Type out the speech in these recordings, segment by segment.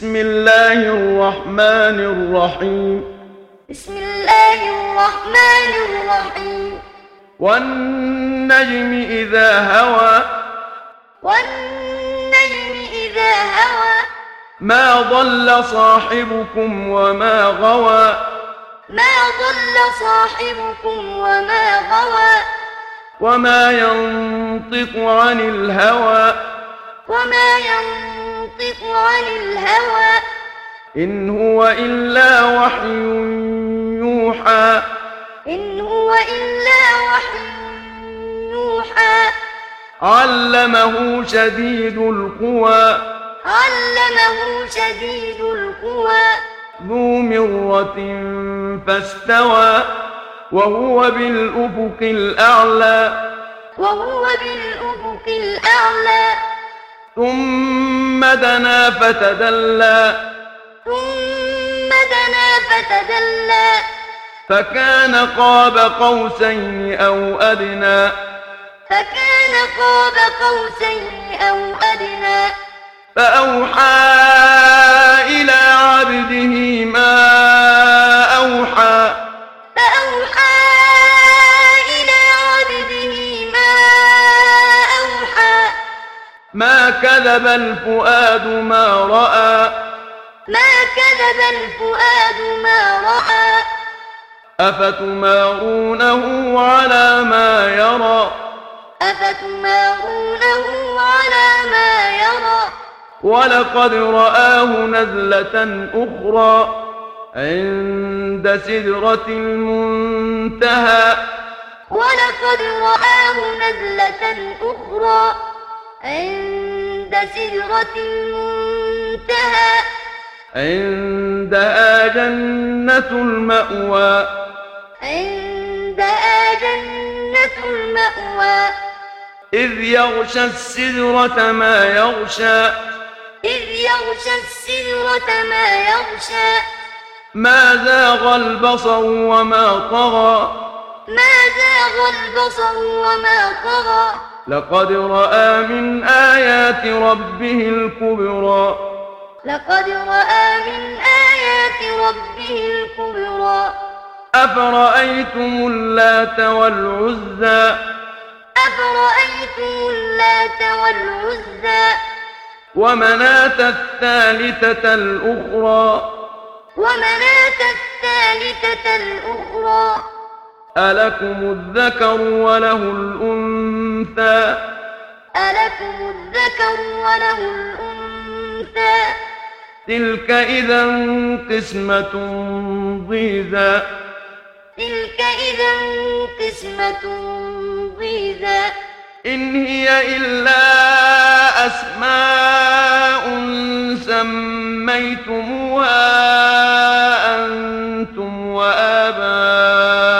بسم الله الرحمن الرحيم بسم الله الرحمن الرحيم والنجم إذا هوى والنجم إذا هوى ما ضل صاحبكم وما غوى ما ضل صاحبكم وما غوى وما ينطق عن الهوى وما ينطق عن الهوى. إن هو إلا وحي يوحى. إن هو إلا وحي يوحى. علمه شديد القوى. علمه شديد القوى. ذو مرة فاستوى. وهو بالأفق الأعلى. وهو بالأفق الأعلى. ثم دنا فتدلى. ثم دنا فتدلى. فكان قاب قوسين أو أدنى. فكان قاب قوسين أو أدنى. فأوحى إلى عبده ما ما كذب الفؤاد ما رأى. ما كذب الفؤاد ما رأى. أفتمارونه على ما يرى؟ أفتمارونه على ما يرى. ولقد رآه نزلة أخرى عند سدرة المنتهى. ولقد رآه نزلة أخرى عند سدرة المنتهى عندها جنة المأوى. عندها جنة المأوى. إذ يغشى السدرة ما يغشى. إذ يغشى السدرة ما يغشى. ما زاغ البصر وما طغى. ما زاغ البصر وما طغى. لقد رأى من آيات ربه الكبرى. لقد رأى من آيات ربه الكبرى. أفرأيتم اللات والعزى؟ أفرأيتم اللات والعزى؟ ومناة الثالثة الأخرى. ومناة الثالثة الأخرى. ألكم الذكر وله الأنثى؟ ألكم الذكر وله الأنثى؟ تلك إذا قسمة ضيزى. تلك إذا قسمة ضيزى. إن هي إلا أسماء سميتموها أنتم وآباؤكم.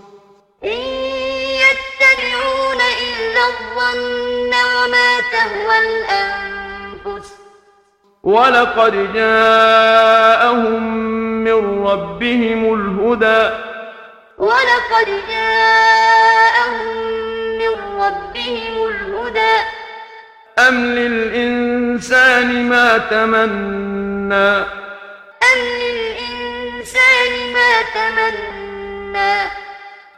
الظن وما تهوى الأنفس. ولقد جاءهم من ربهم الهدى. ولقد جاءهم من ربهم الهدى. أم للإنسان ما تمنى؟ أم للإنسان ما تمنى؟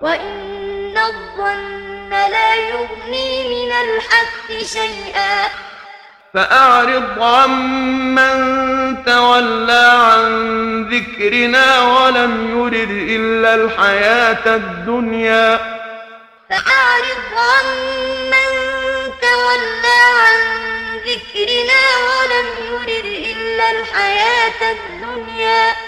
وإن الظن لا يغني من الحق شيئا فأعرض عمن تولى عن ذكرنا ولم يرد إلا الحياة الدنيا فأعرض عمن تولى عن ذكرنا ولم يرد إلا الحياة الدنيا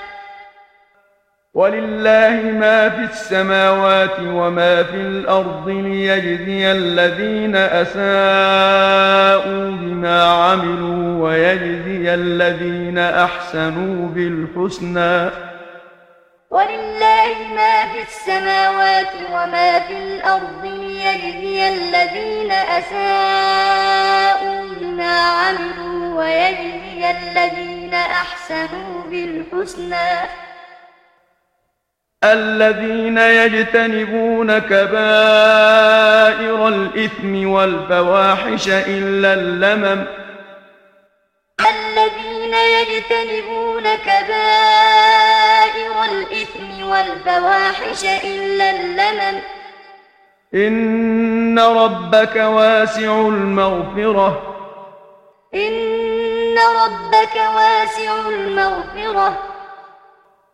ولله ما في السماوات وما في الأرض ليجزي الذين أساءوا بما عملوا ويجزي الذين أحسنوا بالحسنى. ولله ما في السماوات وما في الأرض ليجزي الذين أساءوا بما عملوا ويجزي الذين أحسنوا بالحسنى. الذين يجتنبون كبائر الإثم والفواحش إلا اللمم. الذين يجتنبون كبائر الإثم والفواحش إلا اللمم. إن ربك واسع المغفرة. إن ربك واسع المغفرة.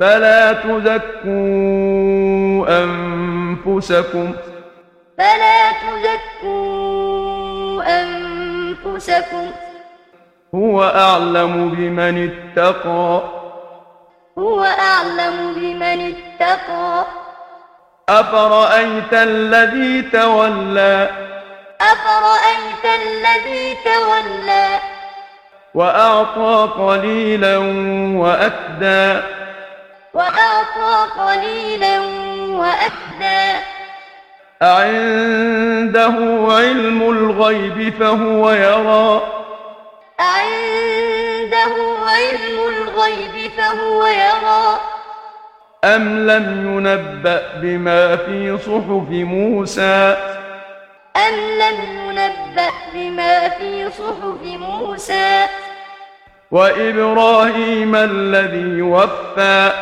فلا تزكوا أنفسكم. فلا تزكوا أنفسكم. هو أعلم بمن اتقى. هو أعلم بمن اتقى. أفرأيت الذي تولى؟ أفرأيت الذي تولى؟ وأعطى قليلا وأكدى. وأعطى قليلا وأكدى أعنده علم الغيب فهو يرى. أعنده علم الغيب فهو يرى. أم لم ينبأ بما في صحف موسى؟ أم لم ينبأ بما في صحف موسى؟ وإبراهيم الذي وفى.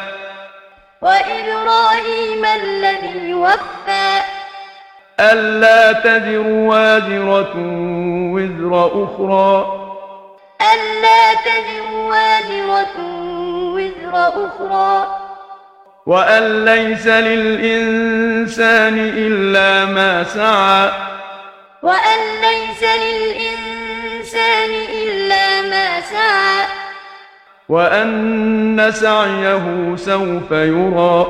وإبراهيم الذي وفى. ألا تذر وازرة وزر أخرى. ألا تزر وازرة وزر أخرى. وأن ليس للإنسان إلا ما سعى. وأن ليس للإنسان إلا ما سعى. وأن سعيه سوف يرى.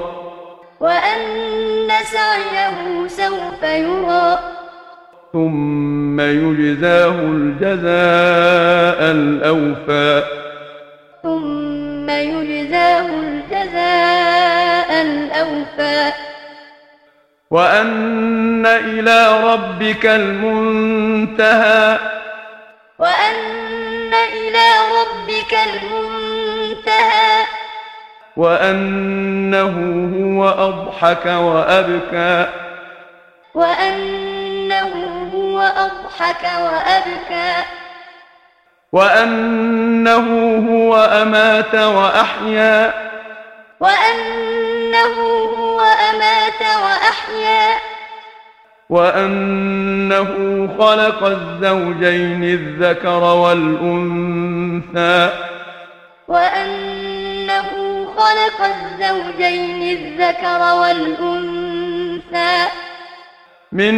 وأن سعيه سوف يرى. ثم يجزاه الجزاء الأوفى. ثم يجزاه الجزاء الأوفى. وأن إلى ربك المنتهى. وأن إلى ربك المنتهى. وأنه هو أضحك وأبكى. وأنه هو أضحك وأبكى. وأنه هو أمات وأحيا. وأنه هو أمات وأحيا. وأنه خلق الزوجين الذكر والأنثى. وأنه خلق الزوجين الذكر والأنثى. من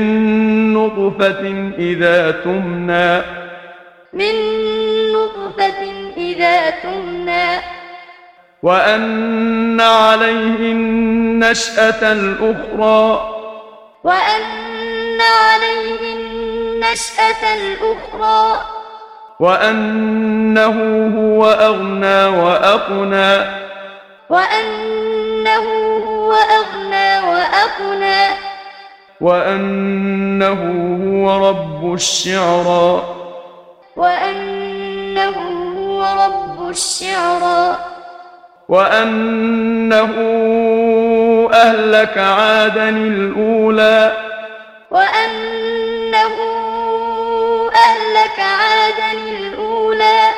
نطفة إذا تمنى. من نطفة إذا تمنى. وأن عليه النشأة الأخرى. وأن عليه النشأة الأخرى. وأنه هو أغنى وأقنى. وأنه هو أغنى وأقنى. وأنه هو رب الشعرى وأنه هو رب الشعرى وأنه أهلك عادا الأولى. وأنه أهلك عادا الأولى.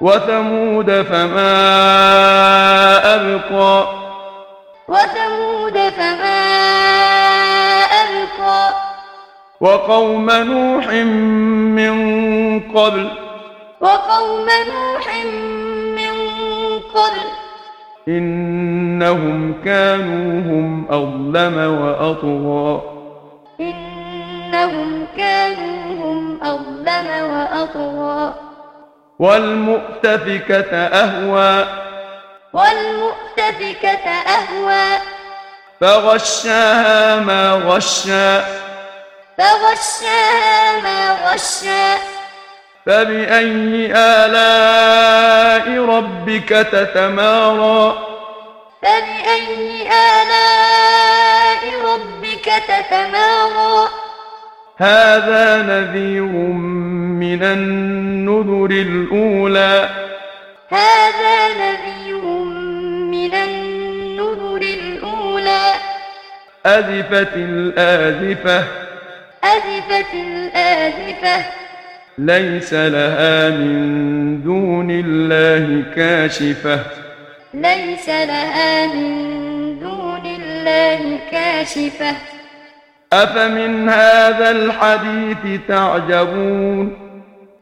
وثمود فما أبقى. وثمود فما أبقى. وقوم نوح من قبل. وقوم نوح من قبل. إنهم كانوا هم أظلم وأطغى. إنهم كانوا هم أظلم وأطغى. والمؤتفكة أهوى. والمؤتفكة أهوى. فغشاها ما غشا. فغشاها ما غشا. فبأي آلاء ربك تتمارى. فبأي آلاء ربك تتمارى. هذا نذير من النذر الأولى. هذا نذير من النذر الأولى. أزفت الآزفة. أزفت الآزفة. ليس لها من دون الله كاشفة. ليس لها من دون الله كاشفة. أفمن هذا الحديث تعجبون؟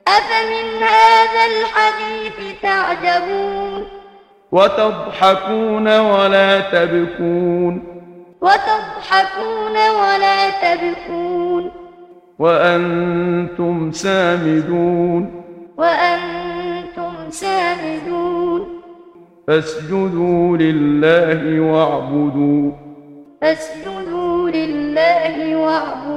أفمن هذا الحديث تعجبون؟ وتضحكون ولا تبكون. وتضحكون ولا تبكون. وأنتم سامدون. وأنتم سامدون. فاسجدوا لله واعبدوا. فاسجدوا لله واعبدوا